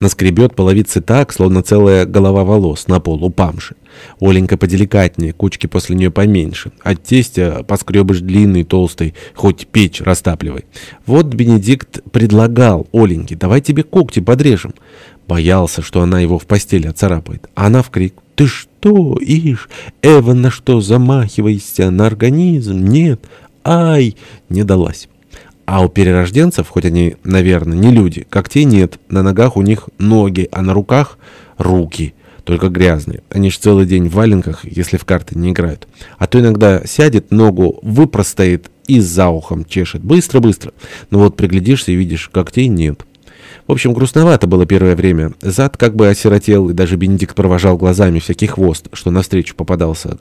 Наскребет половицы так, словно целая голова волос на пол упамши. Оленька поделикатнее, кучки после нее поменьше. От тестя поскребыш длинный, толстый, хоть печь растапливай. Вот Бенедикт предлагал Оленьке, давай тебе когти подрежем. Боялся, что она его в постели оцарапает. А она в крик. Ты что, ишь, Эван, на что замахивайся? На организм? Нет. Ай! Не далась. А у перерожденцев, хоть они, наверное, не люди, когтей нет, на ногах у них ноги, а на руках руки, только грязные. Они ж целый день в валенках, если в карты не играют. А то иногда сядет, ногу выпростоит и за ухом чешет. Быстро-быстро. Но вот приглядишься и видишь, когтей нет. В общем, грустновато было первое время. Зад как бы осиротел, и даже Бенедикт провожал глазами всякий хвост, что навстречу попадался.